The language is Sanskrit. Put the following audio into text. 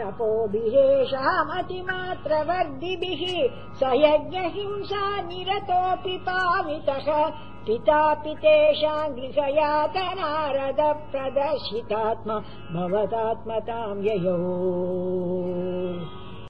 तपोभिरेषामतिमात्रवर्दिभिः स यज्ञहिंसा निरतोऽपि पावितः पितापि तेषाम् गृहयात नारद प्रदर्शितात्म भवतात्मताम् ययौ।